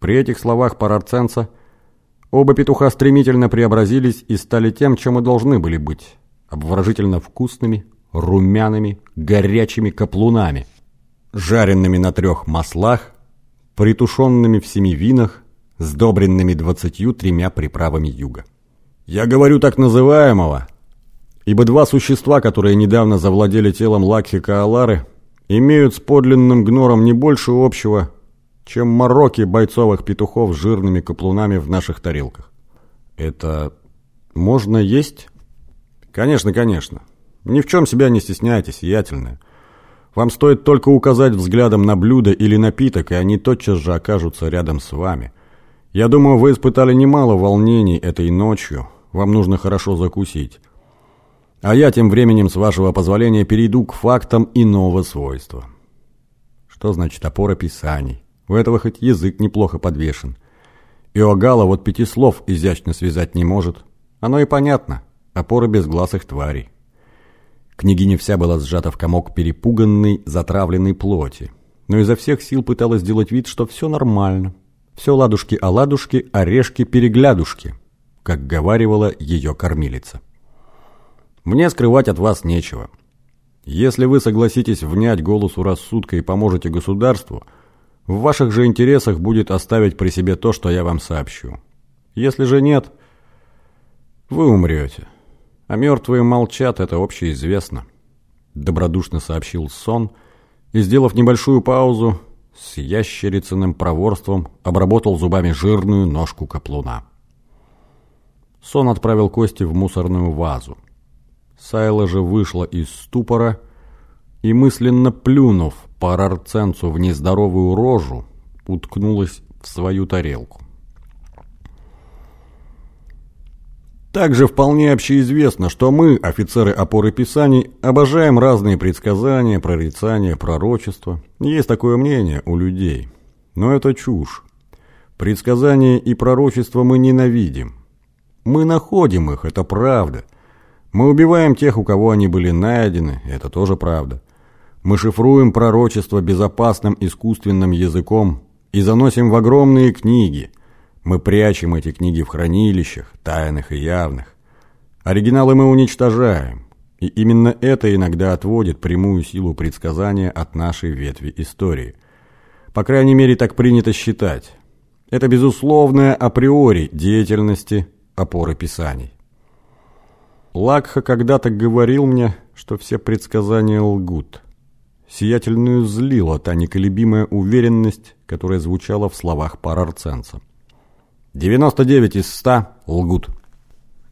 При этих словах парарценца оба петуха стремительно преобразились и стали тем, чем и должны были быть – обворожительно вкусными, румяными, горячими каплунами, жаренными на трех маслах, притушенными в семи винах, сдобренными двадцатью тремя приправами юга. Я говорю так называемого, ибо два существа, которые недавно завладели телом Лакхи Каалары, имеют с подлинным гнором не больше общего, чем мороки бойцовых петухов с жирными каплунами в наших тарелках. Это можно есть? Конечно, конечно. Ни в чем себя не стесняйтесь, сиятельная. Вам стоит только указать взглядом на блюдо или напиток, и они тотчас же окажутся рядом с вами. Я думаю, вы испытали немало волнений этой ночью. Вам нужно хорошо закусить. А я тем временем, с вашего позволения, перейду к фактам иного свойства. Что значит опора писаний? У этого хоть язык неплохо подвешен. Иогалла вот пяти слов изящно связать не может. Оно и понятно. Опора безгласых тварей. Княгиня вся была сжата в комок перепуганной, затравленной плоти. Но изо всех сил пыталась сделать вид, что все нормально. Все ладушки-оладушки, орешки-переглядушки, как говаривала ее кормилица. Мне скрывать от вас нечего. Если вы согласитесь внять голосу рассудка и поможете государству – в ваших же интересах будет оставить при себе то, что я вам сообщу. Если же нет, вы умрете. А мертвые молчат, это общеизвестно. Добродушно сообщил сон и, сделав небольшую паузу, с ящерицыным проворством обработал зубами жирную ножку каплуна. Сон отправил кости в мусорную вазу. Сайла же вышла из ступора и, мысленно плюнув парарценцу в нездоровую рожу, уткнулась в свою тарелку. Также вполне общеизвестно, что мы, офицеры опоры писаний, обожаем разные предсказания, прорицания, пророчества. Есть такое мнение у людей. Но это чушь. Предсказания и пророчества мы ненавидим. Мы находим их, это правда. Мы убиваем тех, у кого они были найдены, это тоже правда. Мы шифруем пророчество безопасным искусственным языком и заносим в огромные книги. Мы прячем эти книги в хранилищах, тайных и явных. Оригиналы мы уничтожаем. И именно это иногда отводит прямую силу предсказания от нашей ветви истории. По крайней мере, так принято считать. Это безусловная априори деятельности опоры писаний. Лакха когда-то говорил мне, что все предсказания лгут. Сиятельную злила та неколебимая уверенность, которая звучала в словах парарценца. 99 из 100 лгут.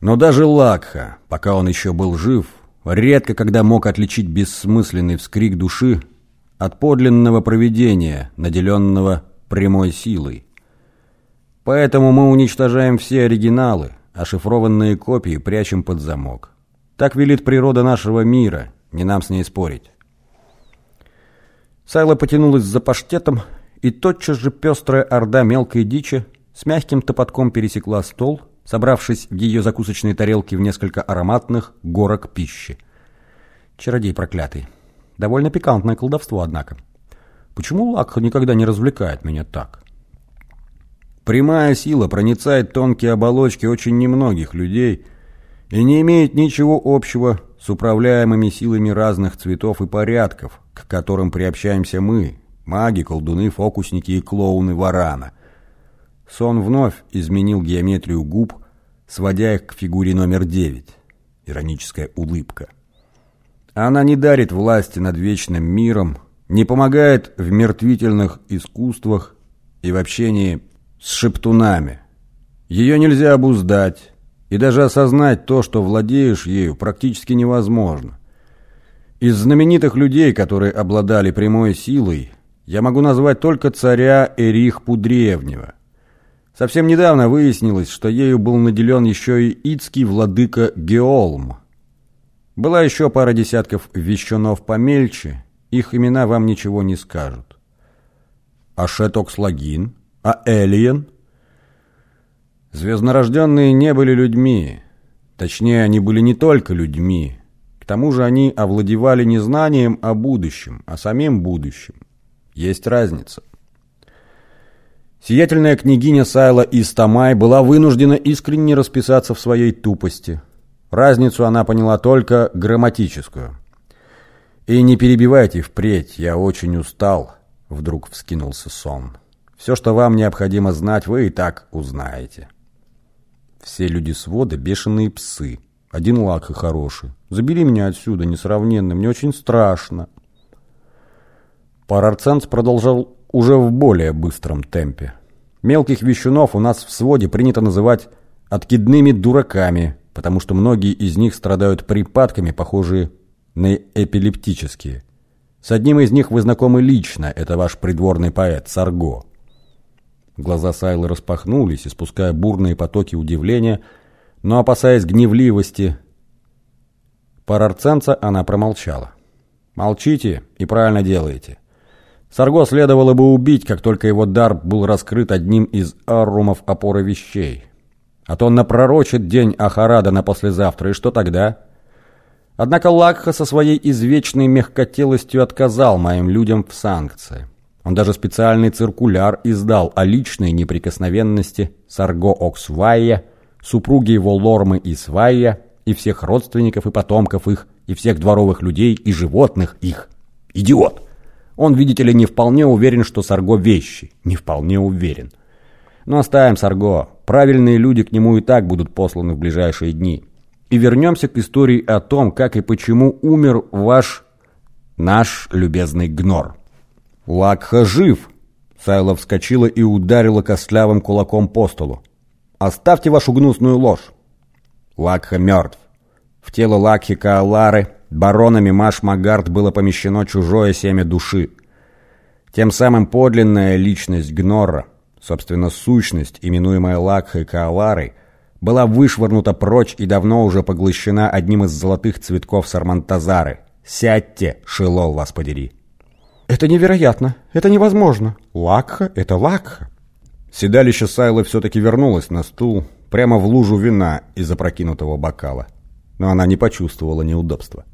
Но даже Лакха, пока он еще был жив, редко когда мог отличить бессмысленный вскрик души от подлинного провидения, наделенного прямой силой. Поэтому мы уничтожаем все оригиналы, а шифрованные копии прячем под замок. Так велит природа нашего мира, не нам с ней спорить. Сайла потянулась за паштетом, и тотчас же пестрая орда мелкой дичи с мягким топотком пересекла стол, собравшись в ее закусочной тарелке в несколько ароматных горок пищи. Чародей проклятый. Довольно пикантное колдовство, однако. Почему Лакха никогда не развлекает меня так? Прямая сила проницает тонкие оболочки очень немногих людей и не имеет ничего общего с управляемыми силами разных цветов и порядков, к которым приобщаемся мы, маги, колдуны, фокусники и клоуны Варана. Сон вновь изменил геометрию губ, сводя их к фигуре номер девять. Ироническая улыбка. Она не дарит власти над вечным миром, не помогает в мертвительных искусствах и в общении с шептунами. Ее нельзя обуздать, и даже осознать то, что владеешь ею, практически невозможно. Из знаменитых людей, которые обладали прямой силой, я могу назвать только царя Эрихпу Древнего. Совсем недавно выяснилось, что ею был наделен еще и ицкий владыка Геолм. Была еще пара десятков вещунов помельче, их имена вам ничего не скажут. А Шетокслагин? А Элиен? Звезднорожденные не были людьми. Точнее, они были не только людьми. К тому же они овладевали не знанием о будущем, а самим будущим. Есть разница. Сиятельная княгиня Сайла Истамай была вынуждена искренне расписаться в своей тупости. Разницу она поняла только грамматическую. «И не перебивайте впредь, я очень устал», — вдруг вскинулся сон. «Все, что вам необходимо знать, вы и так узнаете». Все люди свода — бешеные псы. Один лак и хороший. Забери меня отсюда, несравненно, мне очень страшно. Парарценц продолжал уже в более быстром темпе. Мелких вещунов у нас в своде принято называть откидными дураками, потому что многие из них страдают припадками, похожие на эпилептические. С одним из них вы знакомы лично, это ваш придворный поэт Сарго. Глаза Сайлы распахнулись, испуская бурные потоки удивления, но, опасаясь гневливости парарценца, она промолчала. «Молчите и правильно делаете. Сарго следовало бы убить, как только его дар был раскрыт одним из аррумов опоры вещей. А то он напророчит день Ахарада на послезавтра, и что тогда? Однако Лакха со своей извечной мягкотелостью отказал моим людям в санкции. Он даже специальный циркуляр издал о личной неприкосновенности Сарго Оксвайя, супруги его Лормы и Свайя, и всех родственников и потомков их, и всех дворовых людей и животных их. Идиот! Он, видите ли, не вполне уверен, что Сарго вещи. Не вполне уверен. Но оставим Сарго. Правильные люди к нему и так будут посланы в ближайшие дни. И вернемся к истории о том, как и почему умер ваш, наш любезный Гнор. Лакха жив. Сайла вскочила и ударила костлявым кулаком по столу. Оставьте вашу гнусную ложь. Лакха мертв. В тело Лакхи Каалары баронами Маш Магард было помещено чужое семя души. Тем самым подлинная личность Гнорра, собственно сущность, именуемая Лакхой Кааларой, была вышвырнута прочь и давно уже поглощена одним из золотых цветков Сармантазары. «Сядьте, Шилол, вас подери!» «Это невероятно! Это невозможно! Лакха — это Лакха!» Седалище Сайлы все-таки вернулось на стул, прямо в лужу вина из опрокинутого бокала. Но она не почувствовала неудобства.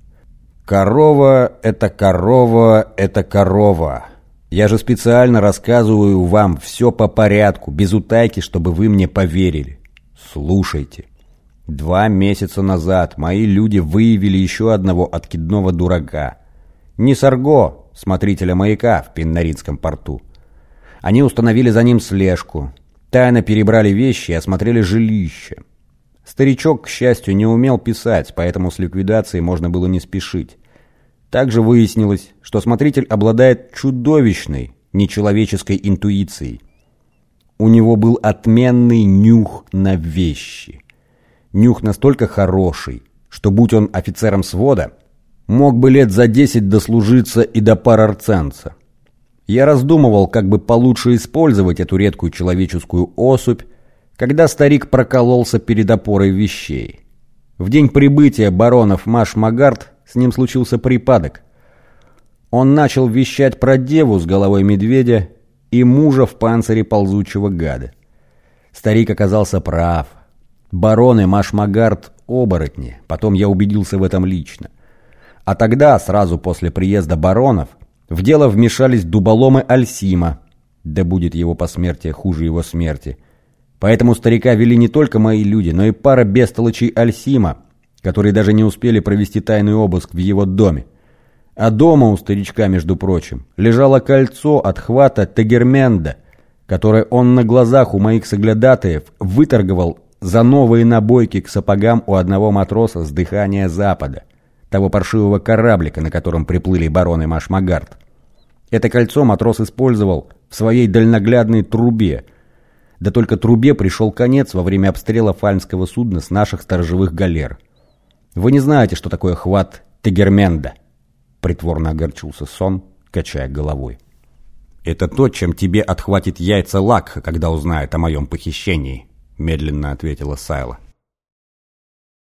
Корова — это корова, это корова. Я же специально рассказываю вам все по порядку, без утайки, чтобы вы мне поверили. Слушайте. Два месяца назад мои люди выявили еще одного откидного дурака. Не Сарго, смотрителя маяка в Пиннаринском порту. Они установили за ним слежку. Тайно перебрали вещи и осмотрели жилище. Старичок, к счастью, не умел писать, поэтому с ликвидацией можно было не спешить. Также выяснилось, что смотритель обладает чудовищной, нечеловеческой интуицией. У него был отменный нюх на вещи. Нюх настолько хороший, что, будь он офицером свода, мог бы лет за десять дослужиться и до парарценца. Я раздумывал, как бы получше использовать эту редкую человеческую особь, когда старик прокололся перед опорой вещей. В день прибытия баронов Маш Магард с ним случился припадок. Он начал вещать про деву с головой медведя и мужа в панцире ползучего гада. Старик оказался прав. Бароны Машмагард – оборотни, потом я убедился в этом лично. А тогда, сразу после приезда баронов, в дело вмешались дуболомы Альсима, да будет его посмертие хуже его смерти. Поэтому старика вели не только мои люди, но и пара бестолочей Альсима, которые даже не успели провести тайный обыск в его доме. А дома у старичка, между прочим, лежало кольцо от хвата Тагерменда, которое он на глазах у моих соглядатаев выторговал за новые набойки к сапогам у одного матроса с дыхания запада, того паршивого кораблика, на котором приплыли бароны Машмагард. Это кольцо матрос использовал в своей дальноглядной трубе, да только трубе пришел конец во время обстрела фальмского судна с наших сторожевых галер – вы не знаете, что такое хват Тегерменда?» Притворно огорчился сон, качая головой. «Это то, чем тебе отхватит яйца Лакха, когда узнает о моем похищении», медленно ответила Сайла.